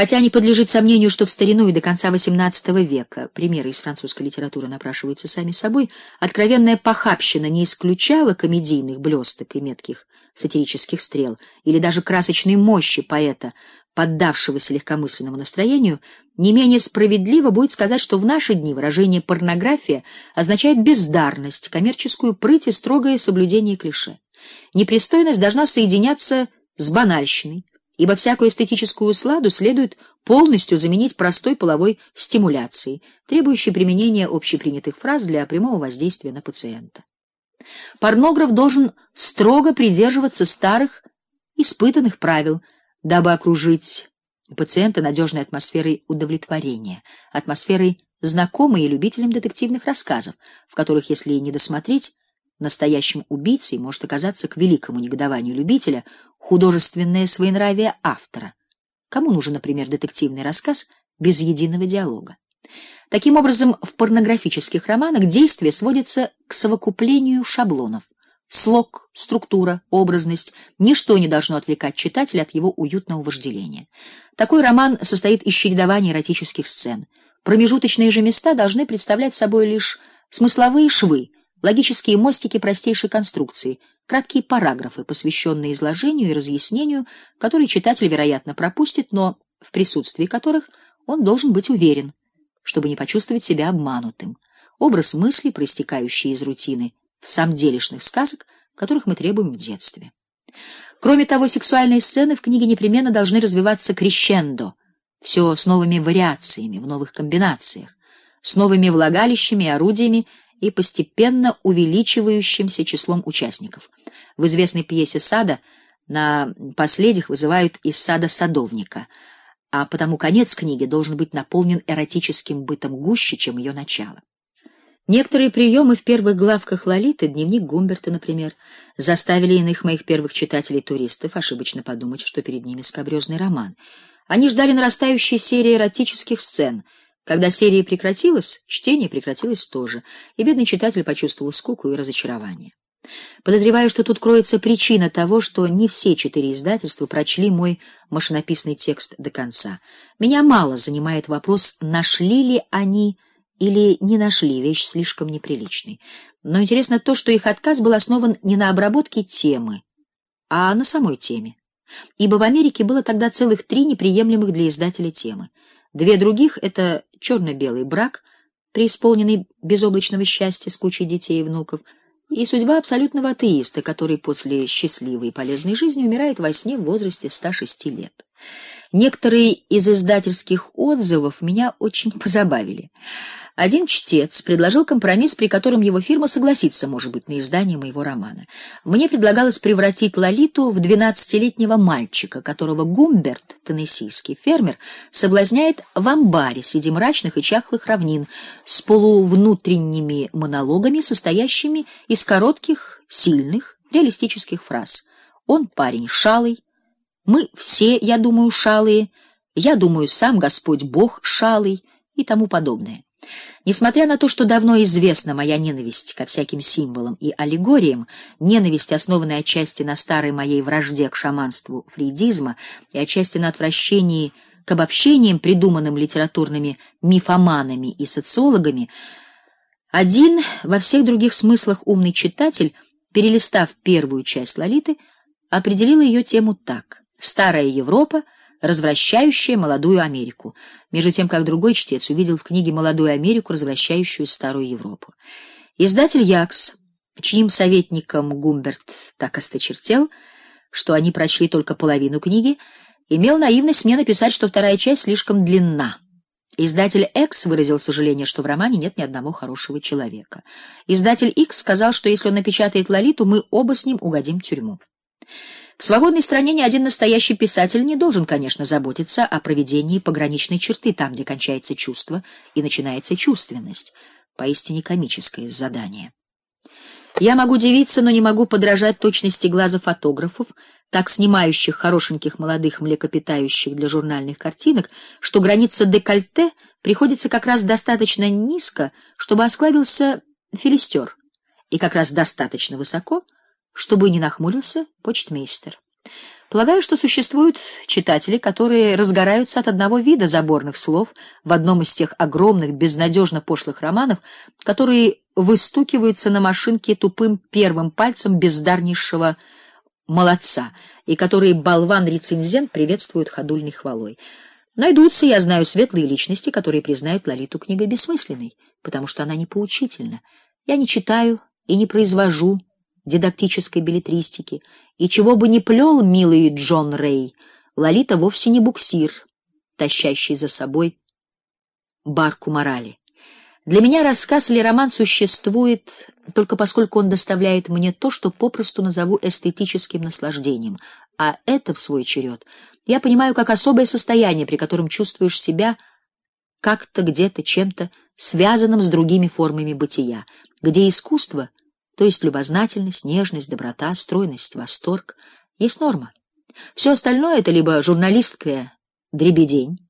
Хотя не подлежит сомнению, что в старину и до конца XVIII века примеры из французской литературы напрашиваются сами собой, откровенная похабщина не исключала комедийных блесток и метких сатирических стрел или даже красочной мощи поэта, поддавшегося легкомысленному настроению, не менее справедливо будет сказать, что в наши дни выражение порнография означает бездарность, коммерческую прыть и строгое соблюдение клише. Непристойность должна соединяться с банальщиной, ибо всякую эстетическую сладу следует полностью заменить простой половой стимуляцией, требующей применения общепринятых фраз для прямого воздействия на пациента. Порнограф должен строго придерживаться старых, испытанных правил, дабы окружить пациента надежной атмосферой удовлетворения, атмосферой знакомой и любителям детективных рассказов, в которых, если не досмотреть, настоящим убийцей может оказаться к великому негодованию любителя художественное своенравие автора. Кому нужен, например, детективный рассказ без единого диалога? Таким образом, в порнографических романах действие сводится к совокуплению шаблонов. Слог, структура, образность ничто не должно отвлекать читателя от его уютного вожделения. Такой роман состоит из чередования эротических сцен. Промежуточные же места должны представлять собой лишь смысловые швы, логические мостики простейшей конструкции, краткие параграфы, посвященные изложению и разъяснению, которые читатель, вероятно, пропустит, но в присутствии которых он должен быть уверен, чтобы не почувствовать себя обманутым. Образ мысли, проистекающий из рутины в самом делешных сказок, которых мы требуем в детстве. Кроме того, сексуальные сцены в книге непременно должны развиваться крещендо, все с новыми вариациями, в новых комбинациях, с новыми влагалищами и орудиями и постепенно увеличивающимся числом участников. В известной пьесе Сада на последних вызывают из сада садовника, а потому конец книги должен быть наполнен эротическим бытом гуще, чем ее начало. Некоторые приемы в первых главках Лолиты, дневник Гумберта, например, заставили иных моих первых читателей-туристов ошибочно подумать, что перед ними скабрёзный роман. Они ждали нарастающей серии эротических сцен — когда серия прекратилась, чтение прекратилось тоже, и бедный читатель почувствовал скуку и разочарование. Подозреваю, что тут кроется причина того, что не все четыре издательства прочли мой машинописный текст до конца. Меня мало занимает вопрос, нашли ли они или не нашли вещь слишком неприличной. Но интересно то, что их отказ был основан не на обработке темы, а на самой теме. Ибо в Америке было тогда целых три неприемлемых для издателя темы. Две других это черно-белый брак, преисполненный безоблачного счастья с кучей детей и внуков, и судьба абсолютного атеиста, который после счастливой и полезной жизни умирает во сне в возрасте 106 лет. Некоторые из издательских отзывов меня очень позабавили. Один чтец предложил компромисс, при котором его фирма согласится, может быть, на издание моего романа. Мне предлагалось превратить Лолиту в двенадцатилетнего мальчика, которого Гумберт, теннессийский фермер, соблазняет в амбаре среди мрачных и чахлых равнин с полувнутренними монологами, состоящими из коротких, сильных, реалистических фраз. Он парень шалый, мы все, я думаю, шалые, я думаю, сам Господь Бог шалый и тому подобное. Несмотря на то, что давно известна моя ненависть ко всяким символам и аллегориям, ненависть, основанная отчасти на старой моей вражде к шаманству фрейдизма и отчасти на отвращении к обобщениям, придуманным литературными мифоманами и социологами, один во всех других смыслах умный читатель, перелистав первую часть Лолиты, определил ее тему так: Старая Европа развращающая молодую Америку, между тем как другой чтец увидел в книге молодую Америку, развращающую старую Европу. Издатель Якс, чьим советником Гумберт так осточертел, что они прочли только половину книги, имел наивность мне написать, что вторая часть слишком длинна. Издатель X выразил сожаление, что в романе нет ни одного хорошего человека. Издатель X сказал, что если он напечатает Лолиту, мы оба с ним угодим в тюрьму. В свободной стране ни один настоящий писатель не должен, конечно, заботиться о проведении пограничной черты там, где кончается чувство и начинается чувственность. Поистине комическое задание. Я могу удивиться, но не могу подражать точности глаза фотографов, так снимающих хорошеньких молодых млекопитающих для журнальных картинок, что граница декольте приходится как раз достаточно низко, чтобы осклабился филистер, и как раз достаточно высоко, чтобы не нахмурился почтмейстер. Полагаю, что существуют читатели, которые разгораются от одного вида заборных слов в одном из тех огромных, безнадежно пошлых романов, которые выстукиваются на машинке тупым первым пальцем бездарнейшего молодца, и которые болван-рецензент приветствует ходульной хвалой. Найдутся, я знаю, светлые личности, которые признают Лолиту книгой бессмысленной, потому что она не поучительна. Я не читаю и не произвожу дидактической беллетристики, и чего бы ни плел милый Джон Рей, Лолита вовсе не буксир, тащащий за собой барку морали. Для меня рассказ или роман существует только поскольку он доставляет мне то, что попросту назову эстетическим наслаждением, а это в свой черед я понимаю как особое состояние, при котором чувствуешь себя как-то где-то чем-то связанным с другими формами бытия, где искусство то есть любознательность, нежность, доброта, стройность, восторг есть норма. Все остальное это либо журналистская дребедень,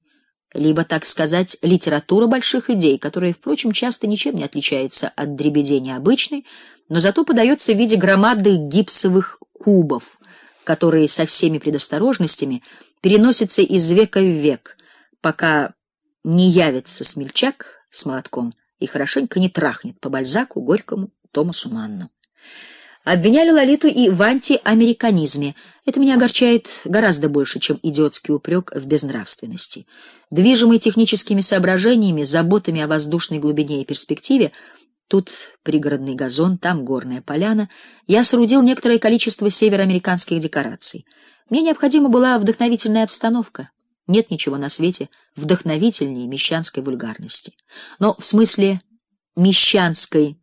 либо, так сказать, литература больших идей, которая, впрочем, часто ничем не отличается от дребедени обычной, но зато подается в виде громадных гипсовых кубов, которые со всеми предосторожностями переносятся из века в век, пока не явится смельчак с молотком и хорошенько не трахнет по Бальзаку, Горькому Томасу Манну. Обвиняли Лолиту и в антиамериканизме. Это меня огорчает гораздо больше, чем идиотский упрек в безнравственности. Движимый техническими соображениями, заботами о воздушной глубине и перспективе, тут пригородный газон, там горная поляна, я соорудил некоторое количество североамериканских декораций. Мне необходима была вдохновительная обстановка. Нет ничего на свете вдохновительнее мещанской вульгарности. Но в смысле мещанской